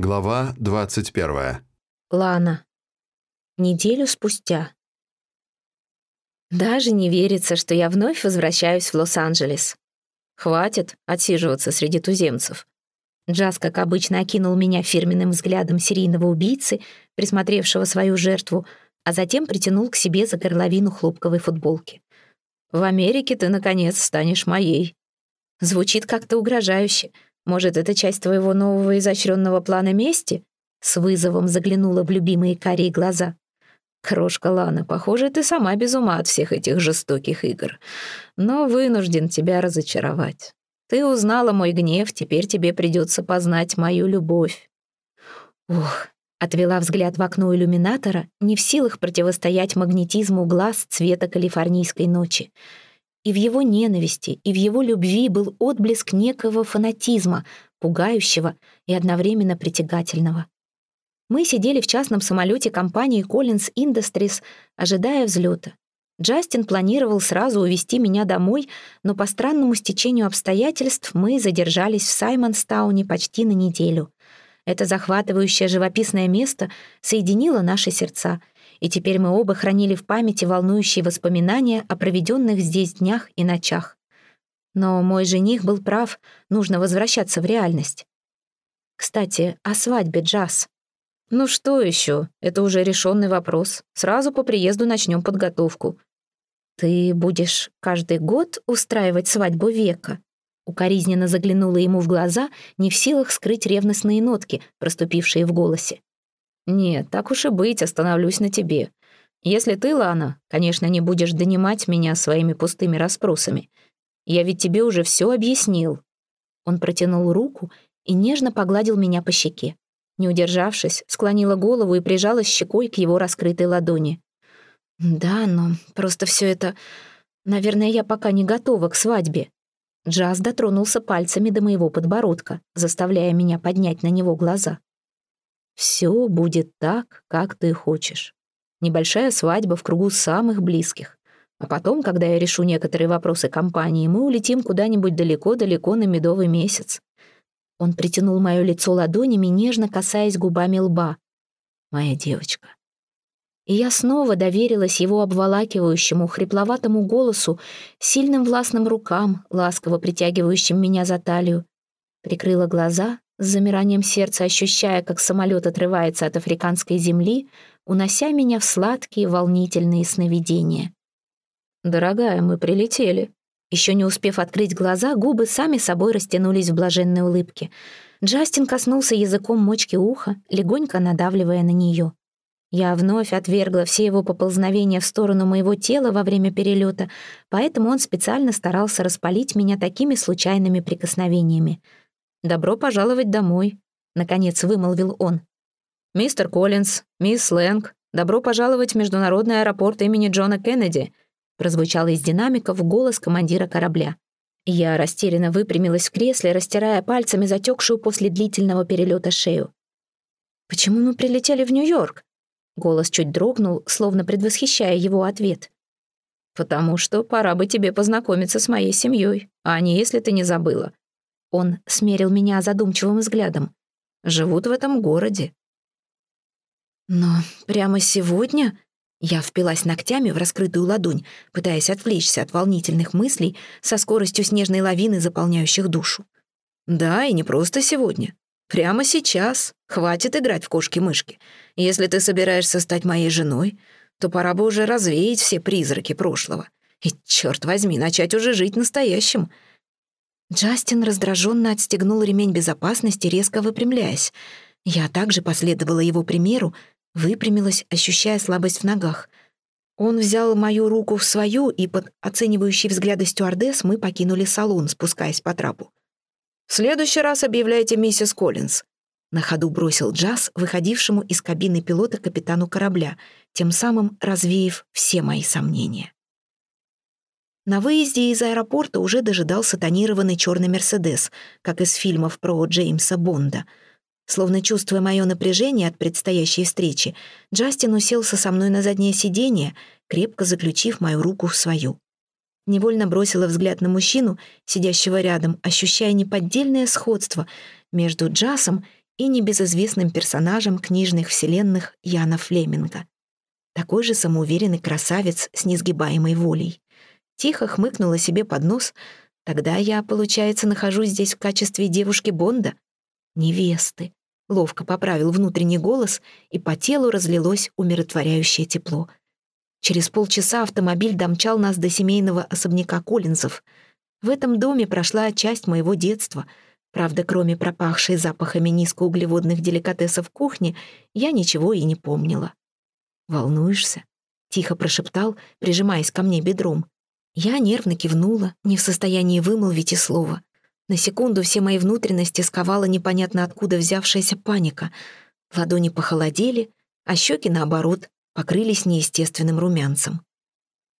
Глава 21. Лана. Неделю спустя. Даже не верится, что я вновь возвращаюсь в Лос-Анджелес. Хватит отсиживаться среди туземцев. Джаз, как обычно, окинул меня фирменным взглядом серийного убийцы, присмотревшего свою жертву, а затем притянул к себе за горловину хлопковой футболки. «В Америке ты, наконец, станешь моей». Звучит как-то угрожающе — может, это часть твоего нового изощренного плана мести?» С вызовом заглянула в любимые карие глаза. «Крошка Лана, похоже, ты сама без ума от всех этих жестоких игр. Но вынужден тебя разочаровать. Ты узнала мой гнев, теперь тебе придется познать мою любовь». Ух, отвела взгляд в окно иллюминатора, не в силах противостоять магнетизму глаз цвета калифорнийской ночи. И в его ненависти, и в его любви был отблеск некого фанатизма, пугающего и одновременно притягательного. Мы сидели в частном самолете компании Collins Industries, ожидая взлета. Джастин планировал сразу увезти меня домой, но по странному стечению обстоятельств мы задержались в Саймонстауне почти на неделю. Это захватывающее живописное место соединило наши сердца — и теперь мы оба хранили в памяти волнующие воспоминания о проведенных здесь днях и ночах. Но мой жених был прав, нужно возвращаться в реальность. Кстати, о свадьбе Джаз. Ну что еще? Это уже решенный вопрос. Сразу по приезду начнем подготовку. Ты будешь каждый год устраивать свадьбу века? Укоризненно заглянула ему в глаза, не в силах скрыть ревностные нотки, проступившие в голосе. «Нет, так уж и быть, остановлюсь на тебе. Если ты, Лана, конечно, не будешь донимать меня своими пустыми расспросами. Я ведь тебе уже все объяснил». Он протянул руку и нежно погладил меня по щеке. Не удержавшись, склонила голову и прижалась щекой к его раскрытой ладони. «Да, но просто все это... Наверное, я пока не готова к свадьбе». Джаз дотронулся пальцами до моего подбородка, заставляя меня поднять на него глаза. Все будет так, как ты хочешь. Небольшая свадьба в кругу самых близких. А потом, когда я решу некоторые вопросы компании, мы улетим куда-нибудь далеко-далеко на медовый месяц. Он притянул мое лицо ладонями, нежно касаясь губами лба. Моя девочка. И я снова доверилась его обволакивающему, хрипловатому голосу, сильным властным рукам, ласково притягивающим меня за талию. Прикрыла глаза с замиранием сердца ощущая, как самолет отрывается от африканской земли, унося меня в сладкие волнительные сновидения. «Дорогая, мы прилетели». Еще не успев открыть глаза, губы сами собой растянулись в блаженной улыбке. Джастин коснулся языком мочки уха, легонько надавливая на нее. Я вновь отвергла все его поползновения в сторону моего тела во время перелета, поэтому он специально старался распалить меня такими случайными прикосновениями — «Добро пожаловать домой», — наконец вымолвил он. «Мистер Коллинз, мисс Лэнг, добро пожаловать в международный аэропорт имени Джона Кеннеди», прозвучал из динамиков голос командира корабля. Я растерянно выпрямилась в кресле, растирая пальцами затекшую после длительного перелета шею. «Почему мы прилетели в Нью-Йорк?» Голос чуть дрогнул, словно предвосхищая его ответ. «Потому что пора бы тебе познакомиться с моей семьей, а не если ты не забыла. Он смерил меня задумчивым взглядом. «Живут в этом городе». «Но прямо сегодня...» Я впилась ногтями в раскрытую ладонь, пытаясь отвлечься от волнительных мыслей со скоростью снежной лавины, заполняющих душу. «Да, и не просто сегодня. Прямо сейчас. Хватит играть в кошки-мышки. Если ты собираешься стать моей женой, то пора бы уже развеять все призраки прошлого. И, черт возьми, начать уже жить настоящим. Джастин раздраженно отстегнул ремень безопасности, резко выпрямляясь. Я также последовала его примеру, выпрямилась, ощущая слабость в ногах. Он взял мою руку в свою, и под оценивающий взгляды стюардесс мы покинули салон, спускаясь по трапу. «В следующий раз объявляйте миссис Коллинз», — на ходу бросил Джаз, выходившему из кабины пилота капитану корабля, тем самым развеяв все мои сомнения. На выезде из аэропорта уже дожидался тонированный черный «Мерседес», как из фильмов про Джеймса Бонда. Словно чувствуя мое напряжение от предстоящей встречи, Джастин уселся со мной на заднее сиденье, крепко заключив мою руку в свою. Невольно бросила взгляд на мужчину, сидящего рядом, ощущая неподдельное сходство между Джасом и небезызвестным персонажем книжных вселенных Яна Флеминга. Такой же самоуверенный красавец с несгибаемой волей. Тихо хмыкнула себе под нос. Тогда я, получается, нахожусь здесь в качестве девушки Бонда? Невесты. Ловко поправил внутренний голос, и по телу разлилось умиротворяющее тепло. Через полчаса автомобиль домчал нас до семейного особняка Коллинзов. В этом доме прошла часть моего детства. Правда, кроме пропахшей запахами низкоуглеводных деликатесов кухни, я ничего и не помнила. «Волнуешься?» — тихо прошептал, прижимаясь ко мне бедром. Я нервно кивнула, не в состоянии вымолвить и слова. На секунду все мои внутренности сковала непонятно откуда взявшаяся паника. Ладони похолодели, а щеки, наоборот, покрылись неестественным румянцем.